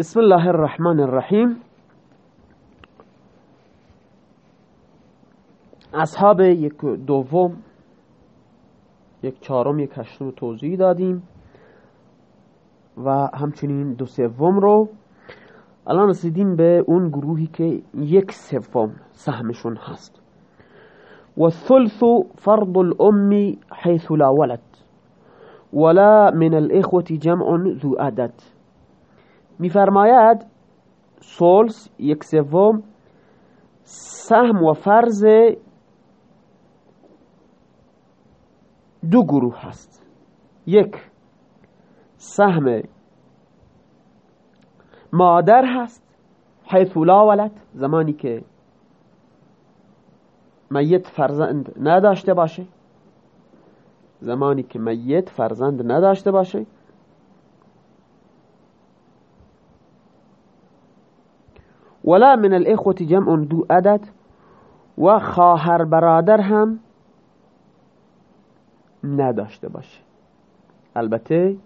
بسم الله الرحمن الرحیم. اصحاب یک دوم یک چهارم یک هشتم توضیح دادیم و همچنین دو سوم رو. الان رسیدیم به اون گروهی که یک سوم سهمشون هست. و ثلث فرض الام حيث لا ولد ولا من الاخوة جمع ذو عدد. میفرماید سولس یک سوم سهم و فرض دو گروه هست. یک سهم مادر هست حیث لا ولد زمانی که میت فرزند نداشته باشه. زمانی که میت فرزند نداشته باشه. ولا من الاخوة جمع دو عدد و خواهر برادر هم نداشته باشه. البته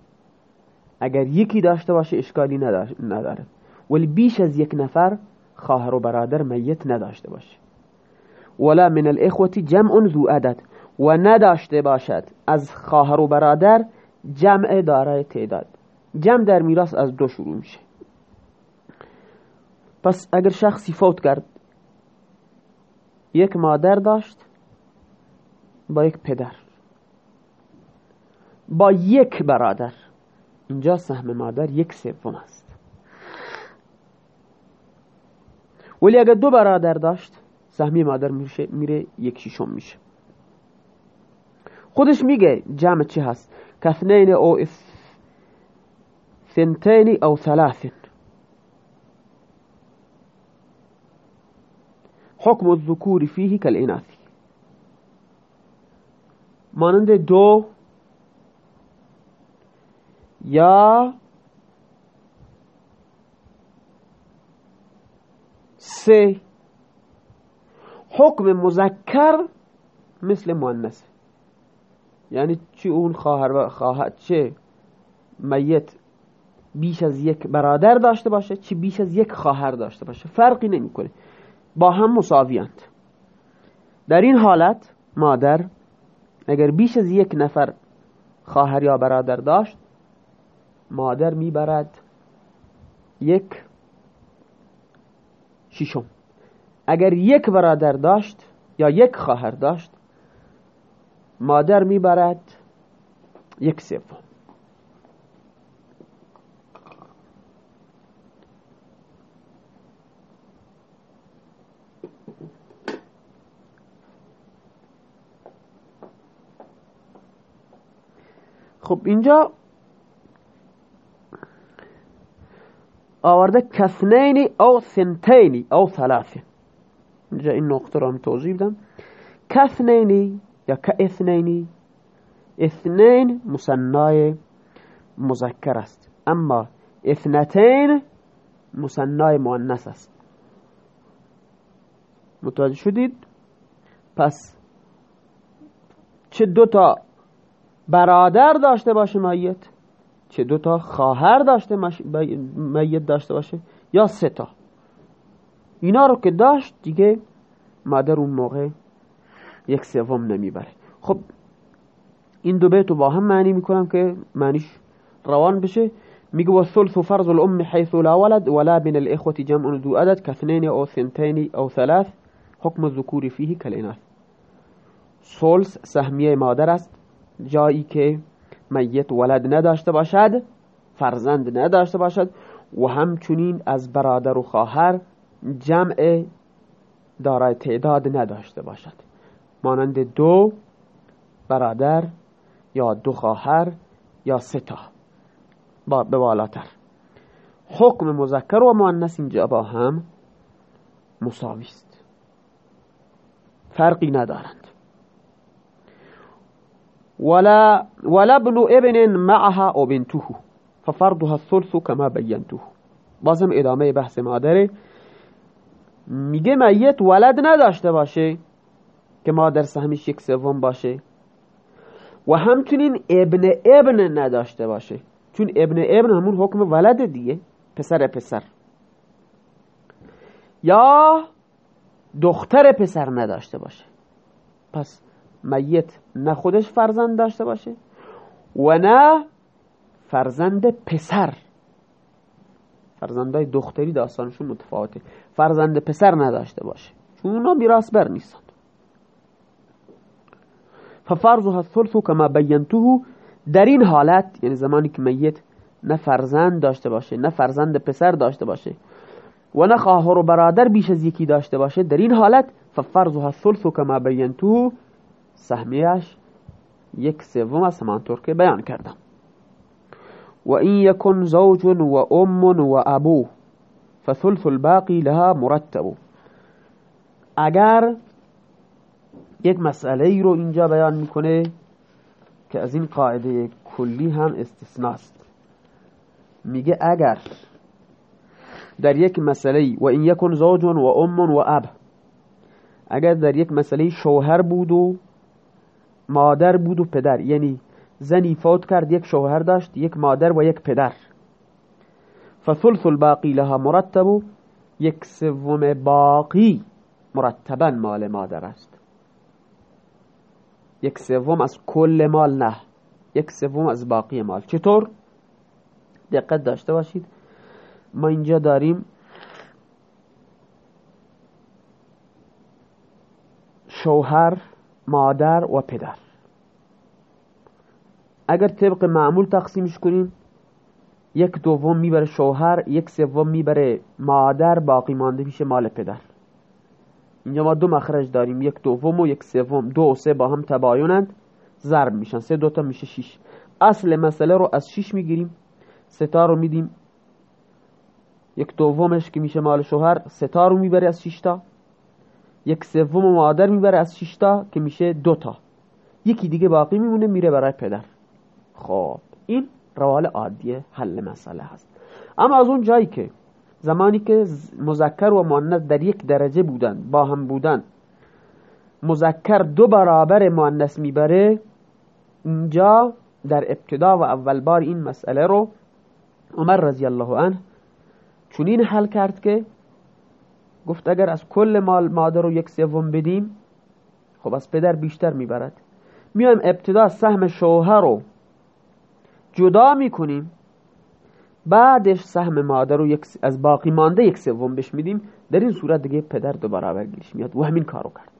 اگر یکی داشته باشه اشکالی نداره. ولی بیش از یک نفر خواهر و برادر میت نداشته باشه. ولا من الاخوة جمع ذو عدد و نداشته باشد از خواهر و برادر جمع دارای تعداد. جمع در میراث از دو شروع میشه. پس اگر شخصی فوت کرد یک مادر داشت با یک پدر. با یک برادر. اینجا سهم مادر یک سوم است. ولی اگر دو برادر داشت سهمی مادر میشه میره یک شیشم میشه. خودش میگه جمع چی هست؟ کثنین او ثنتین او ثلاث حکم الذکور فیه کالاناث مانند دو یا سه. حکم مذکر مثل مؤنث. یعنی چه اون خواهر و خواهر چه میت بیش از یک برادر داشته باشه چه بیش از یک خواهر داشته باشه. فرقی نمی‌کنه. با هم مساویند در این حالت مادر اگر بیش از یک نفر خواهر یا برادر داشت مادر می‌برد یک ششم. اگر یک برادر داشت یا یک خواهر داشت مادر می‌برد یک سوم. خب اینجا آورده کسنینی او سنتینی او ثلاثه. اینجا این نقطه رو هم توضیح بدم. کسنینی یا که اثنینی اثنین مصنای مذکر است. اما اثنتین مصنای مؤنث است. متوجه شدید؟ پس چه دو تا برادر داشته باشه میت. چه دو تا خواهر داشته میت داشته باشه یا سه تا. اینا رو که داشت دیگه مادر اون موقع یک سوم نمی‌بره. خب این دو بیتو با هم معنی می‌کنم که معنیش روان بشه. میگه و ثلث فرض الام حيث لا ولد ولا بين الاخوة جمع ذو عدد كاثنين او ثنتين او ثلاث حکم الذكور فيه كالاناث ثلث سهمیه مادر است. جایی که میت ولد نداشته باشد فرزند نداشته باشد و همچنین از برادر و خواهر جمع دارای تعداد نداشته باشد. مانند دو برادر یا دو خواهر یا سه تا. به بالاتر. حکم مذکر و مؤنث اینجا با هم مساوی است. فرقی ندارند. ولا ابن ابن معها او بنته. ففرضها الثلث كما بينته. بازم ادامه بحث مادره میگه میت ولد نداشته باشه که مادر سهمش یک سوم باشه. و همچنین ابن ابن نداشته باشه. چون ابن ابن همون حکم ولد دیگه. پسر پسر. یا دختر پسر نداشته باشه. پس میت نه خودش فرزند داشته باشه و نه فرزند پسر. فرزندای دختری داستانشون متفاوته. فرزند پسر نداشته باشه. چون اونا میراث بر نیستن. ففرضها الثلث کما بینته در این حالت یعنی زمانی که میت نه فرزند داشته باشه نه فرزند پسر داشته باشه و نه خواهر و برادر بیش از یکی داشته باشه در این حالت ففرضها الثلث کما بینته سهمیش یک سوم است همانطور که بیان کردم. و این یکن زوج و ام و ابو فثلث الباقی لها مرتب. اگر یک مسئله ای رو اینجا بیان می‌کنه که از این قاعده کلی هم استثناست. میگه اگر در یک مسئله و این یکن زوج و ام و اب اگر در یک مسئله شوهر بود و مادر بود و پدر. یعنی زنی فوت کرد یک شوهر داشت یک مادر و یک پدر. فثلث الباقی لها مرتب یک سوم باقی مرتبا مال مادر است. یک سوم از کل مال نه یک سوم از باقی مال. چطور؟ دقت داشته باشید. ما اینجا داریم شوهر مادر و پدر. اگر طبق معمول تقسیمش کنیم یک دوم می‌بره شوهر یک سوم می‌بره مادر باقی مانده میشه مال پدر. اینجا ما دو مخرج داریم یک دوم و یک سوم. دو و سه با هم تباینند ضرب میشن. سه دوتا میشه شیش. اصل مسئله رو از شیش می‌گیریم ستا رو میدیم. یک دومش که میشه مال شوهر ستا رو می‌بره از شیشتا یک سوم مادر می‌بره از شیشتا که میشه دوتا یکی دیگه باقی میمونه میره برای پدر. خب این روال عادی حل مسئله هست. اما از اون جایی که زمانی که مذکر و مؤنث در یک درجه بودن با هم بودن مذکر دو برابر مؤنث می‌بره اینجا در ابتدا و اول بار این مسئله رو عمر رضی الله عنه چونین حل کرد که گفت اگر از کل مال مادر رو یک سوم بدیم خب از پدر بیشتر می‌برد. میایم ابتدا سهم شوهر رو جدا می‌کنیم بعدش سهم مادر رو از باقی مانده یک سوم بهش میدیم. در این صورت دیگه پدر دو برابر گیرش میاد و همین کارو کرد.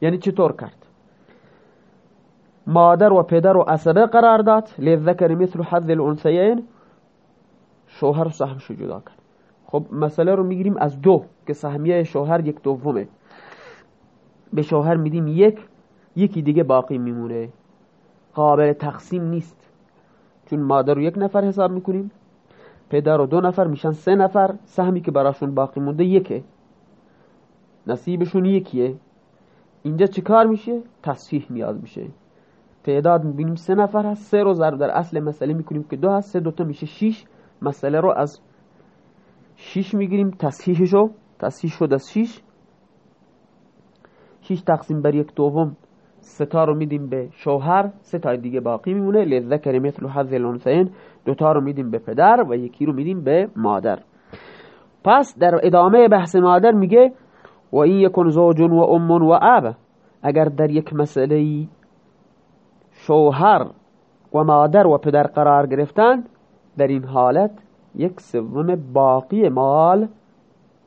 یعنی چطور کرد؟ مادر و پدر و عصبه قرار داد. لذکر مثل حظ الانثیین. شوهر و سهمشو جدا کرد. خب مسئله رو می‌گیریم از دو. که سهمیه شوهر یک دومه. به شوهر میدیم یک یکی دیگه باقی میمونه. قابل تقسیم نیست. چون مادر رو یک نفر حساب می‌کنیم پدر و دو نفر میشن سه نفر سهمی که براشون باقی مونده یکه. نصیبشون یکیه. اینجا چه کار میشه؟ تصحیح نیاز میشه. تعداد می‌بینیم سه نفر هست سه رو ضرب در اصل مسئله می‌کنیم که دو هست سه دوتا میشه شیش. مسئله رو از شیش می‌گیریم تصحیحشو. تصحیح شد از شیش. شیش تقسیم بر یک دوم ستا رو میدیم به شوهر سه تا دیگه باقی میمونه. لذکر مثل حظ دو تا رو میدیم به پدر و یکی رو میدیم به مادر. پس در ادامه بحث مادر میگه و این یکن زوج و ام و اب. اگر در یک مسئله شوهر و مادر و پدر قرار گرفتند در این حالت یک سوم باقی مال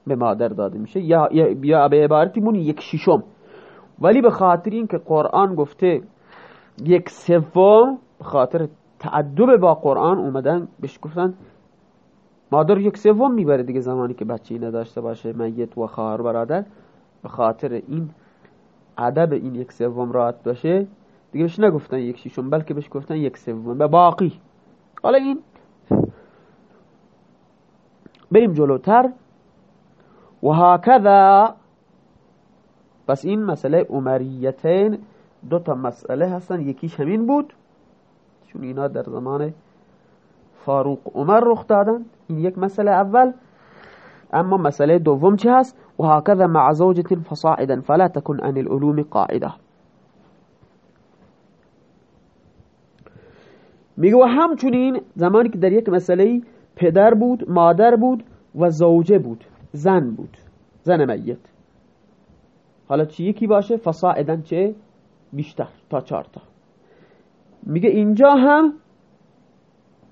به مادر داده میشه. یا یا به عبارتی مون یک ششم. ولی به خاطر اینکه قرآن گفته یک سوم به خاطر تعدب با قرآن اومدن بهش گفتن مادر یک سوم می‌بره دیگه زمانی که بچه نداشته باشه میت و خواهر برادر. به خاطر این ادب این یک سوم راحت باشه. دیگه بهش نگفتن یک شیشم بلکه بهش گفتن یک سوم به باقی. حالا این بریم جلوتر. و هکذا پس این مسئله عمریتین دو تا مسئله هستن. یکیش همین بود چون اینا در زمان فاروق عمر رخ دادن. این یک مسئله اول. اما مسئله دوم چه هست؟ و هكذا مع زوجة فصاعدا فلا تكن عن العلوم قاعده میگه و همچنین زمانی که در یک مسئله پدر بود مادر بود و زوجه بود. زن بود. زن میت. حالا چی یکی باشه؟ فصاعدا چه؟ بیشتر تا چهار تا. میگه اینجا هم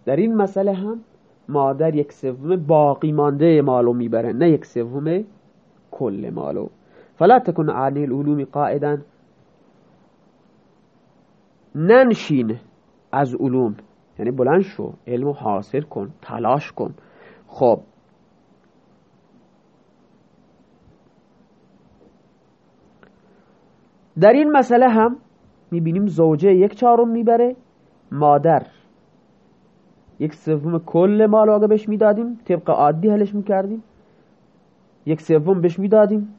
در این مسئله هم مادر یک سوم باقی مانده مالو می‌بره نه یک سوم کل مالو. فلا تکن عالی العلوم قائدا ننشین از علوم. یعنی بلند شو علم حاصل کن تلاش کن. خب در این مسئله هم می‌بینیم زوجه یک چهارم می‌بره مادر یک سوم کل مال اگه بهش می‌دادیم طبق عادی حلش می‌کردیم. یک سوم بهش می‌دادیم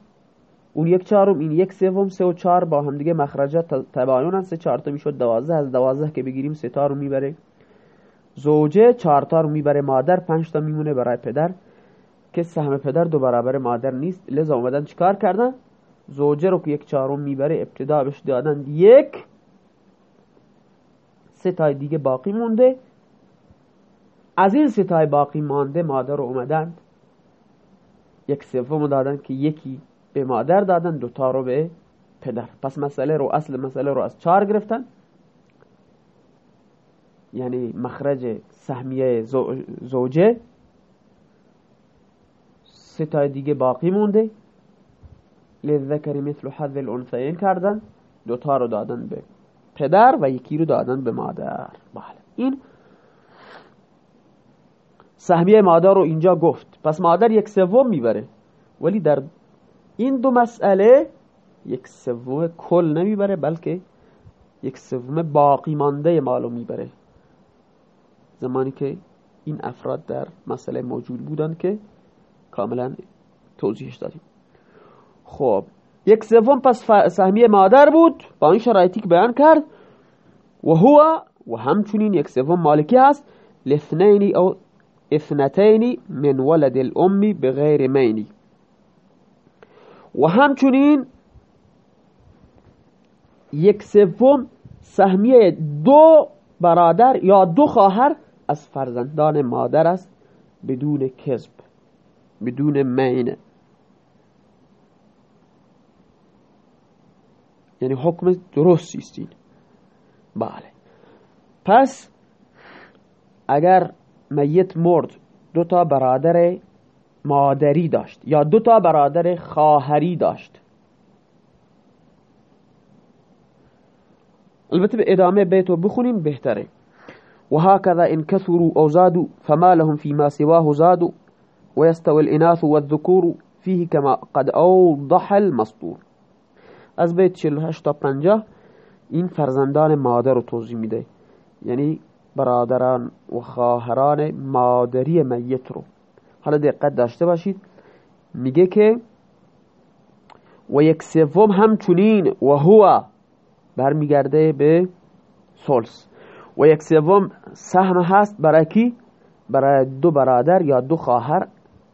اون یک چهارم این یک سوم سه و چهار با هم دیگه مخرجات تباینن. سه چهار تا می‌شد دوازده از دوازده که بگیریم سه تا رو می‌بره. زوجه چهار تا رو می‌بره مادر پنج تا میمونه برای پدر. که سهم پدر دو برابر مادر نیست لذا اومدن چیکار کردن؟ زوجه رو که یک چهارم می‌بره ابتدا بهش دادن یک. سه تای دیگه باقی مونده. از این سه تای باقی مانده مادر رو اومدن. یک سوم دادن که یکی به مادر دادن دوتا رو به پدر. پس مسئله رو اصل مسئله رو از چهار گرفتن. یعنی مخرج سهمیه زوجه. سه تای دیگه باقی مونده. لذکر مثل حظ الانثیین کردن. دوتا رو دادن به پدر و یکی رو دادن به مادر. بله. این سهمیه مادر رو اینجا گفت. پس مادر یک سوم می‌بره. ولی در این دو مسئله یک سوم کل نمی‌بره بلکه یک سوم باقی مانده مالو می‌بره. زمانی که این افراد در مسئله موجود بودن که کاملا توضیحش دادیم. خب یک سوم پس سهمیه مادر بود با این شرایطی که بیان کرد. و هو و همچنین یک سوم مالکی هست لاثنین او اثنتین من ولد الامی بغیر مینی و همچنین یک سوم سهمیه دو برادر یا دو خواهر از فرزندان مادر است بدون کذب بدون مینه یعنی حکم درست استین بله. پس اگر میت مرد دو تا برادر مادری داشت یا دو تا برادر خواهری داشت. البته به ادامه بیتو بخونیم بهتره. و هكذا ان كثروا او زادوا فما لهم فيما سواه زادوا ويستوي الاناث والذكور فيه كما قد اوضح المسطور از بیت 48 تا 50 این فرزندان مادر رو توضیح میده. یعنی برادران و خواهران مادری میت رو. حالا دقت داشته باشید. میگه که و یک سوم همچنین و هو برمیگرده به سلس و یک سوم سهم هست برای کی؟ برای دو برادر یا دو خواهر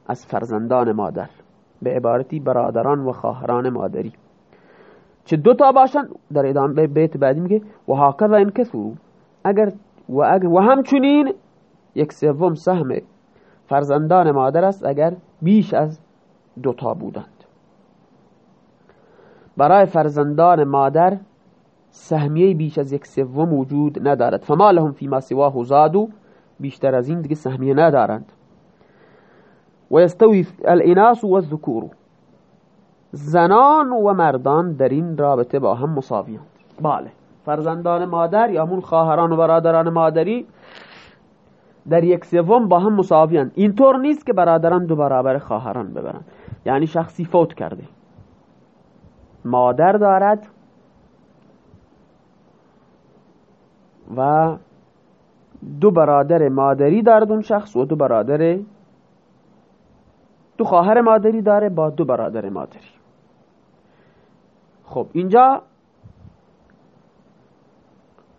از فرزندان مادر. به عبارتی برادران و خواهران مادری. چه دو تا باشن در ادامه بیت بعدی میگه و هاکذا این کسو. اگر و, اگر و همچنین یک سوم سهم فرزندان مادر است اگر بیش از دوتا بودند. برای فرزندان مادر سهمیه بیش از یک سوم وجود ندارد. فما لهم فيما سواه زادو بیشتر از این دیگه سهمیه ندارند. و یستوی الاناس و الذکور زنان و مردان در این رابطه با هم مساویند بله. فرزندان مادر یا همون خواهران و برادران مادری در یک سوم با هم مساویان. اینطور نیست که برادران دو برابر خواهران ببرن یعنی شخصی فوت کرده. مادر دارد و دو برادر مادری دارد اون شخص و دو برادر دو خواهر مادری داره با دو برادر مادری. خب اینجا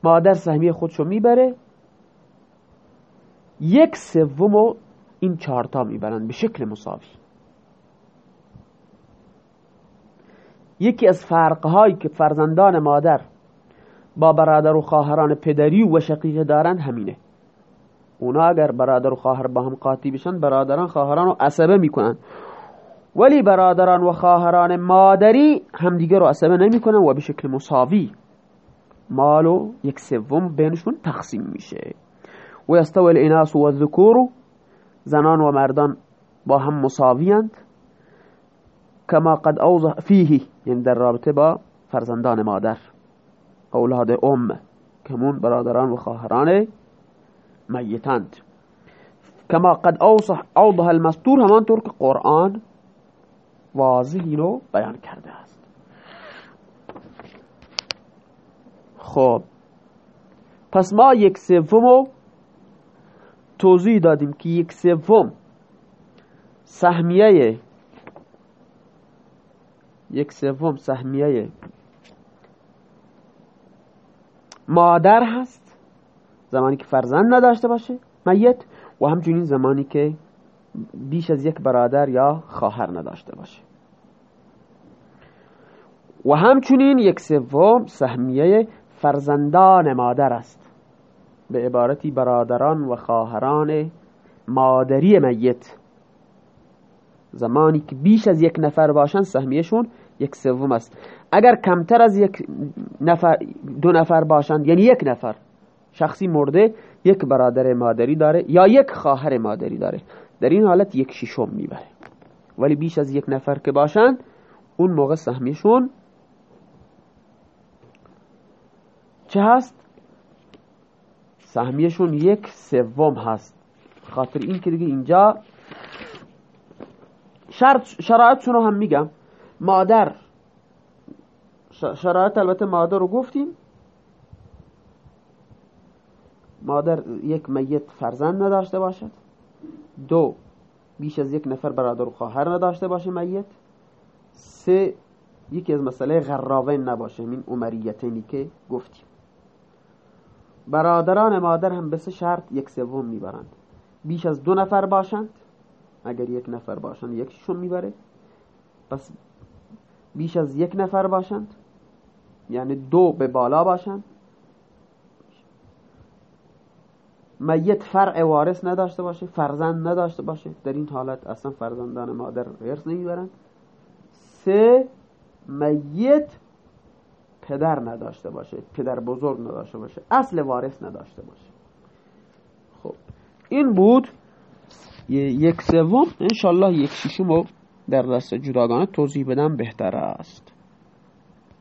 مادر سهمیه خودشو می‌بره. یک سوم این چهارتا می‌برند به شکل مساوی. یکی از فرقهایی که فرزندان مادر با برادر و خواهران پدری و شقیقه دارند همینه. اونا اگر برادر و خواهر با هم قاطی بشن برادران خواهران رو عصبه می‌کنن. ولی برادران و خواهران مادری همدیگه رو عصبه نمی‌کنن و به شکل مساوی مالو یک سوم بینشون تقسیم میشه. و یستوی الاناس و الذکور زنان و مردان با هم مساویند کما قد اوضح فیه یعنی در رابطه با فرزندان مادر. اولاد ام کمون برادران و خواهران میتند کما قد اوضح المستور همانطور که قرآن واضح اینو بیان کرده است. خب. پس ما یک سوم توضیح دادیم که یک سوم سهمیه یک سوم سهمیه مادر هست. زمانی که فرزند نداشته باشه میت و همچنین زمانی که بیش از یک برادر یا خواهر نداشته باشه. و همچنین یک سوم سهمیه فرزندان مادر است. به عبارتی برادران و خواهران مادری میت. زمانی که بیش از یک نفر باشن سهمیشون یک سوم است. اگر کمتر از یک نفر دو نفر باشند یعنی یک نفر شخصی مرده یک برادر مادری داره یا یک خواهر مادری داره. در این حالت یک ششم می‌بره. ولی بیش از یک نفر که باشند اون موقع سهمیشون چه هست؟ سهمیشون یک سوم هست. خاطر این که دیگه اینجا شرایطشون رو هم میگم. مادر شرایط البته مادر رو گفتیم. مادر یک میت فرزند نداشته باشد. دو بیش از یک نفر برادر و خواهر نداشته باشه میت. سه یکی از مسئله غراوین نباشه. این عمریتینی که گفتیم. برادران مادر هم به سه شرط یک سوم می‌برند. بیش از دو نفر باشند. اگر یک نفر باشند یکیشون می‌بره. پس بیش از یک نفر باشند. یعنی دو به بالا باشند. میت فرع وارث نداشته باشه فرزند نداشته باشه. در این حالت اصلا فرزندان مادر ارث نمی‌برند سه میت پدر نداشته باشه پدر بزرگ نداشته باشه اصل وارث نداشته باشه. خب این بود یک سوم. انشالله یک شیشم در دست جداگانه توضیح بدم بهتر است.